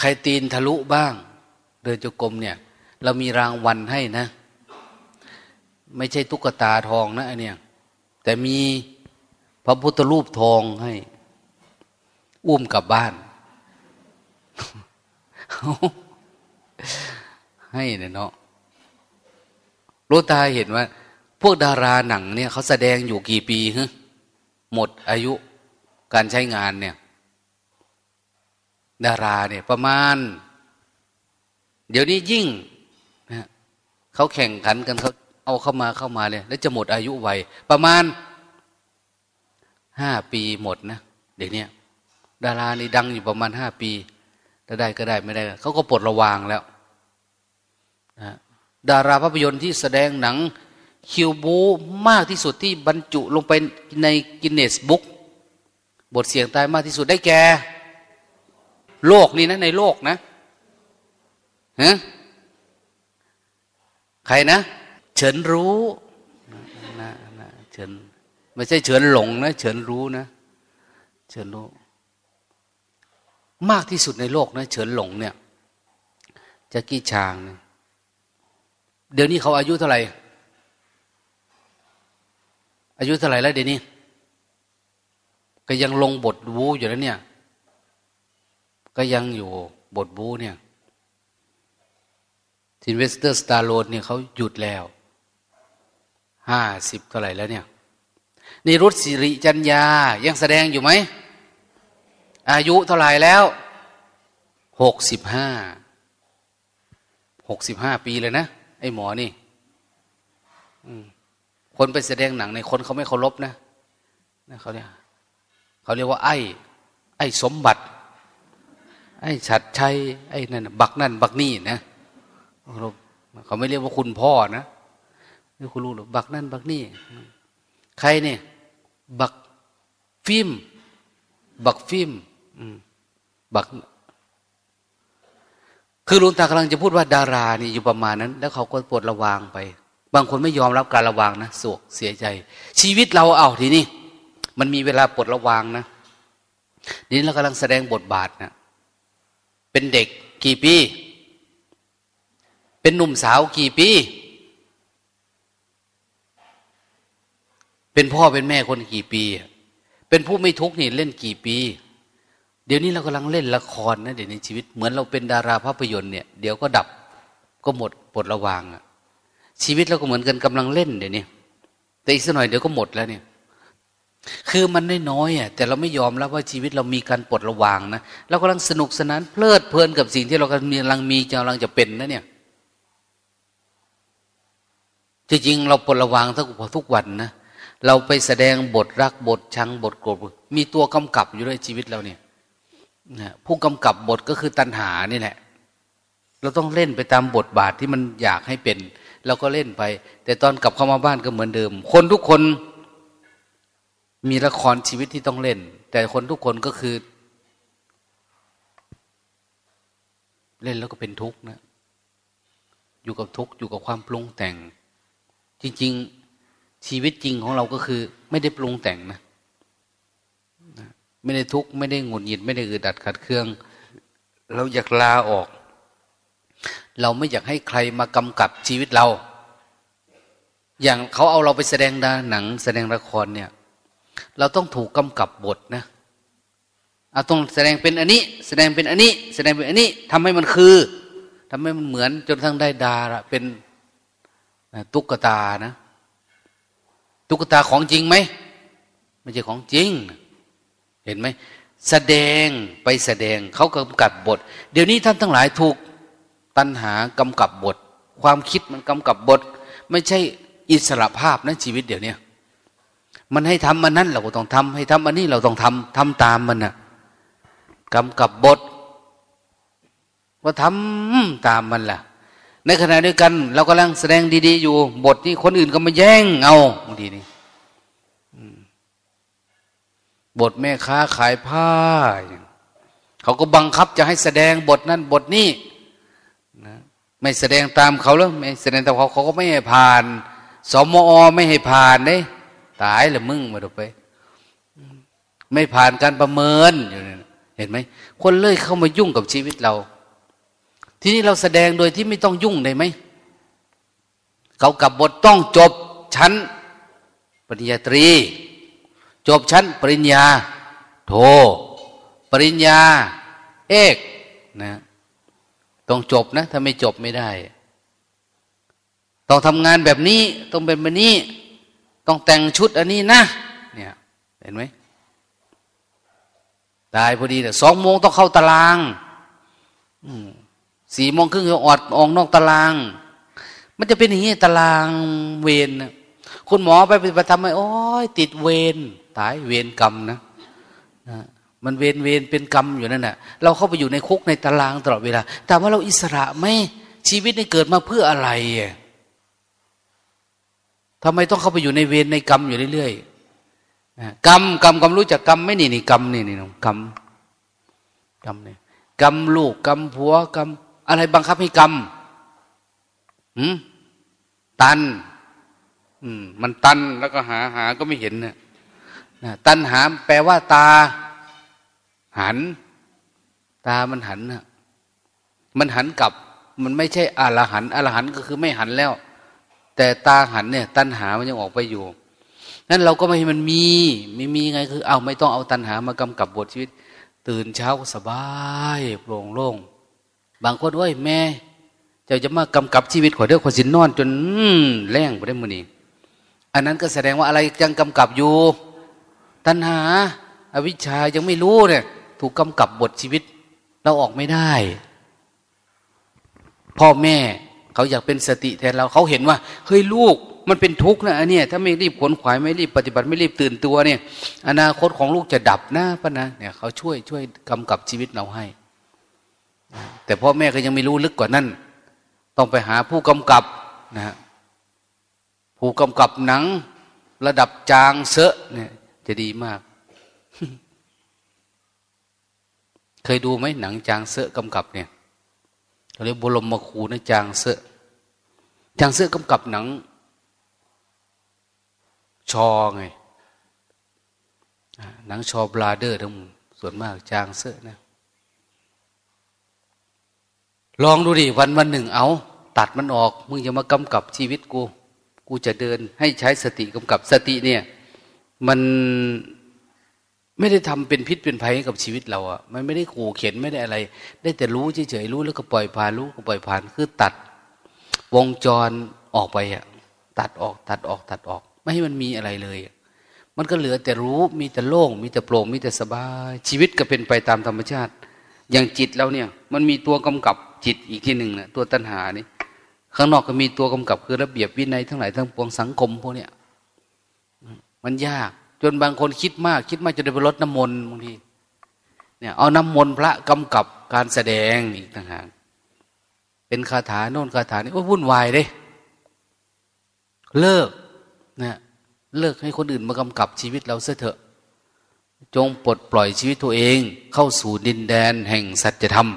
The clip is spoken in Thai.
ใครตีนทะลุบ้าง เดินจงกรมเนี่ย เรามีรางวัลให้นะ ไม่ใช่ตุ๊กตาทองนะอันเนี้ยแต่มีพระพุทธรูปทองให้ อุ้มกลับบ้าน ให้เนี่ยเนาะรู้ตาเห็นว่า พวกดาราหนังเนี่ยเขาแสดงอยู่กี่ปีฮะหมดอายุการใช้งานเนี่ย ดาราเนี่ยประมาณ เดี๋ยวนี้ยิ่งนะเขาแข่งขันกันเขาเอาเข้ามาเข้ามาเลยแล้วจะหมดอายุไวประมาณห้าปีหมดนะเดี๋ยวนี้ดารานี่ดังอยู่ประมาณห้าปีถ้าได้ก็ได้ไม่ได้เขาก็ปลดระวางแล้วนะดาราภาพยนตร์ที่แสดงหนังคิวบูมากที่สุดที่บรรจุลงไปในกินเนสบุ๊กบทเสียงตายมากที่สุดได้แก่ โลกนี่นะ ในโลกนะฮะใครนะ เฉินรู้นะนะเฉินไม่ใช่เฉินหลงนะเฉินรู้นะเฉินรู้ มากที่สุดในโลกนะเฉินหลงเนี่ยจะกี้ชางเนี่ยเดี๋ยวนี้เขาอายุเท่าไหร่ อายุเท่าไหร่แล้วเดี๋ยวนี้ ก็ยังลงบทบู๊อยู่แล้วเนี่ย ก็ยังอยู่บทบู๊เนี่ยซิลเวสเตอร์สตอลโลนเนี่ยเขาหยุดแล้วห้าสิบเท่าไหร่แล้วเนี่ยนี่รุตสิริจัญญา ยังแสดงอยู่ไหม อายุเท่าไหร่แล้วหกสิบห้าหกสิบห้าปีเลยนะ ไอ้หมอนี่คนไปแสดงหนังในคนเขาไม่เคารพนะนะเขาเนี่ยเขาเรียกว่า ไอ้ ไอ้สมบัติ ไอ้ฉัดชัยไอ้นั่นบักนั่น บักนี่นะเขาไม่เรียกว่าคุณพ่อนะนี่คุณรู้หรือบักนั่น บักนี่ ใครเนี่ย บักฟิล์มบักฟิล์มบัก คือลุงตากำลังจะพูดว่าดารานี่อยู่ประมาณนั้น แล้วเขาก็ปวดระวางไป บางคนไม่ยอมรับการระวางนะโศกเสียใจ ชีวิตเราเอาทีนี้มันมีเวลาปวดระวางนะนี่เรากำลังแสดงบทบาทนะ เป็นเด็กกี่ปี เป็นหนุ่มสาวกี่ปี เป็นพ่อเป็นแม่คนกี่ปี เป็นผู้ไม่ทุกข์นี่เล่นกี่ปี เดี๋ยวนี้เรากำลังเล่นละครนะเดี๋ยวในชีวิต เหมือนเราเป็นดาราภาพยนตร์เนี่ยเดี๋ยวก็ดับก็หมดปลดระวางอะชีวิตเราก็เหมือนกันกำลังเล่นเดี๋ยวนี้แต่อีกสักหน่อยเดี๋ยวก็หมดแล้วเนี่ย คือมันน้อยๆอะแต่เราไม่ยอมรับว่าชีวิตเรามีการปลดระวางนะเรากำลังสนุกสนานเพลิดเพลินกับสิ่งที่เรากำลังมีกำลังจะเป็นนะเนี่ยจริงๆเราปลดระวางทุกทุกวันนะเราไปแสดงบทรักบทชังบทโกรธมีตัวกำกับอยู่ด้วยชีวิตเราเนี่ยผู้กำกับบทก็คือตัณหานี่แหละ เราต้องเล่นไปตามบทบาทที่มันอยากให้เป็นเราก็เล่นไป แต่ตอนกลับเข้ามาบ้านก็เหมือนเดิม คนทุกคน มีละครชีวิตที่ต้องเล่น แต่คนทุกคนก็คือ เล่นแล้วก็เป็นทุกข์นะ อยู่กับทุกข์อยู่กับความปรุงแต่ง จริง ๆ ชีวิตจริงของเราก็คือ ไม่ได้ปรุงแต่งนะ ไม่ได้ทุกข์ไม่ได้หงุดหงิดไม่ได้อึดอัดขัดเคือง เราอยากลาออก เราไม่อยากให้ใครมากำกับชีวิตเรา อย่างเขาเอาเราไปแสดงหนังแสดงละครเนี่ย เราต้องถูกกำกับบทนะเอาต้องแสดงเป็นอันนี้ แสดงเป็นอันนี้ แสดงเป็นอันนี้ทำให้มันคือทำให้มันเหมือนจนทั้งได้ดาระเป็นตุ๊กตานะ ตุ๊กตาของจริงไหมไม่ใช่ของจริง เห็นไหมแสดงไปแสดงเขากำกับบท เดี๋ยวนี้ท่านทั้งหลายถูกตัณหากำกับบท ความคิดมันกำกับบท ไม่ใช่อิสระภาพนะชีวิตเดี๋ยวนี้ มันให้ทำมันนั้นเราก็ต้องทำให้ทำอันนี้เราต้องทำทำตามมันนะกำกับบทว่าทำตามมันล่ะ ในขณะเดียวกัน เรากำลังแสดงดีๆอยู่ บทนี้คนอื่นก็มาแย่งเอาดีนี่บทแม่ค้าขายผ้า เขาก็บังคับจะให้แสดงบทนั้นบทนี้นะไม่แสดงตามเขาแล้วไม่แสดงตามเขาเขาก็ไม่ให้ผ่าน สมอไม่ให้ผ่านเด้ ตายละมึงมาดูไป ไม่ผ่านการประเมินอยู่เเห็นไหมคนเลยเข้ามายุ่งกับชีวิตเรา ทีนี้เราแสดงโดยที่ไม่ต้องยุ่งได้ไหมเขากับบทต้องจบชั้น ปริญญาตรี จบชั้น ปริญญา โท ปริญญา เอกนะต้องจบนะ ถ้าไม่จบไม่ได้ ต้องทำงานแบบนี้ ต้องเป็นแบบนี้ ต้องแต่งชุดอันนี้นะเนี่ยเห็นไหมตายพอดีแต่สองโมงต้องเข้าตารางสี่โมงครึ่งจะออดออกนอกตาราง มันจะเป็นอย่างนี้ตารางเวรคุณหมอไปไปทำไมโอ้ยติดเวรตายเวรกรรมนะมันเวรเวรเป็นกรรมอยู่นั่นแหะเราเข้าไปอยู่ในคุกในตารางตลอดเวลาแต่ว่าเราอิสระไหมชีวิตนี้เกิดมาเพื่ออะไร ทำไมต้องเข้าไปอยู่ในเวรในกรรมอยู่เรื่อยๆกรรมกรรมกรรมรู้จักกรรมไม่นี่นี่กรรมนี่นี่กรรมกรรมเนี่ยกรรมลูกกรรมผัวกรรมอะไรบังคับให้กรรมหืมตัน อืม มันตันแล้วก็หาหาก็ไม่เห็นเนี่ยตันหาแปลว่าตา หัน ตามันหันนะมันหันกลับ มันไม่ใช่อรหันอรหันก็คือไม่หันแล้ว แต่ตาหันเนี่ย ตันหามันยังออกไปอยู่นั้นเราก็ไม่ให้มันมีไม่มีไงคือ เอาไม่ต้องเอาตันหามากำกับบทชีวิต ตื่นเช้าก็สบายโปร่งโล่งบางคนว่าแม่เจ้าจะมากำกับชีวิตขอเด้อขอสินนอน จนแรงไปได้มือนี้อันนั้นก็แสดงว่าอะไรยังกำกับอยู่ ตัณหาอาวิชชายังไม่รู้เนี่ย ถูกกำกับบทชีวิต เราออกไม่ได้ พ่อแม่ เขาอยากเป็นสติแทนเราเขาเห็นว่าเฮ้ยลูกมันเป็นทุกข์นะอันนี้ถ้าไม่รีบขวนขวายไม่รีบปฏิบัติไม่รีบตื่นตัวเนี่ย อนาคตของลูกจะดับนะปะนะเนี่ยเขาช่วยช่วยกำกับชีวิตเราให้ แต่พ่อแม่ก็ยังไม่รู้ลึกกว่านั้น ต้องไปหาผู้กำกับนะฮะผู้กำกับหนัง ระดับจางเซอะเนี่ยจะดีมาก เคยดูไหมหนังจางเซอะกำกับเนี่ย เรียกบรมมาคูนะจางเซอจางเซอกำกับหนัง ชอไงหนังชอบลาเดอร์ทั้งส่วนมากจางเซอนะลองดูดิวันวันหนึ่งเอา ตัดมันออก มึงจะมากำกับชีวิตกู กูจะเดินให้ใช้สติกำกับสติเนี่ย มัน ไม่ได้ทำเป็นพิษเป็นภัยกับชีวิตเราอะ่ะมันไม่ได้ขู่เข็นไม่ได้อะไร ได้แต่รู้เฉยๆรู้แล้วก็ปล่อยผ่านรู้ก็ปล่อยผ่านคือตัด วงจรออกไปอะ่ะตัดออกตัดออกตัดออก ไม่ให้มันมีอะไรเลย มันก็เหลือแต่รู้มีแต่โล่ง มีแต่โปร่งมีแต่สบาย ชีวิตก็เป็นไปตามธรรมชาติ อย่างจิตเราเนี่ย มันมีตัวกำกับจิตอีกที่หนึ่งนะตัวตัณหานี่ข้างนอกก็มีตัวกำกับคือระเบียบวินัยทั้งหลายทั้งปวงสังคมพวกเนี้ยมันยาก จนบางคนคิดมาก คิดมากจนได้ไปลดน้ำมนต์บางทีเนี่ยเอาน้ำมนต์พระกำกับการแสดงอีกต่างหากเป็นคาถาโน่นคาถานี่โอ้วุ่นวายเลยเลิกเนี่ยเลิกให้คนอื่นมากำกับชีวิตเราเสียเถอะ จงปลดปล่อยชีวิตตัวเอง เข้าสู่ดินแดนแห่งสัจธรรม